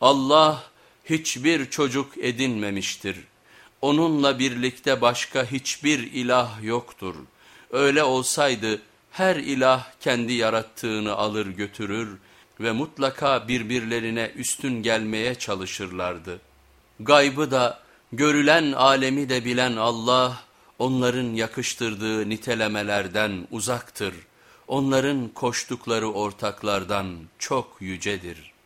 Allah hiçbir çocuk edinmemiştir. Onunla birlikte başka hiçbir ilah yoktur. Öyle olsaydı her ilah kendi yarattığını alır götürür ve mutlaka birbirlerine üstün gelmeye çalışırlardı. Gaybı da görülen alemi de bilen Allah onların yakıştırdığı nitelemelerden uzaktır. Onların koştukları ortaklardan çok yücedir.''